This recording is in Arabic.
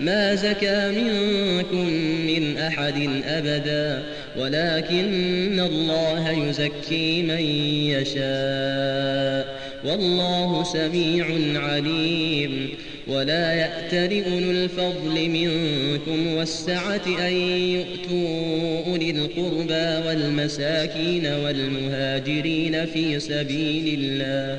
ما زكى منكم من أحد أبدا ولكن الله يزكي من يشاء. والله سميع عليم. ولا يأتل أولو الفضل منكم والسعة أن يؤتوا أولي القربى والمساكين والمهاجرين في سبيل الله.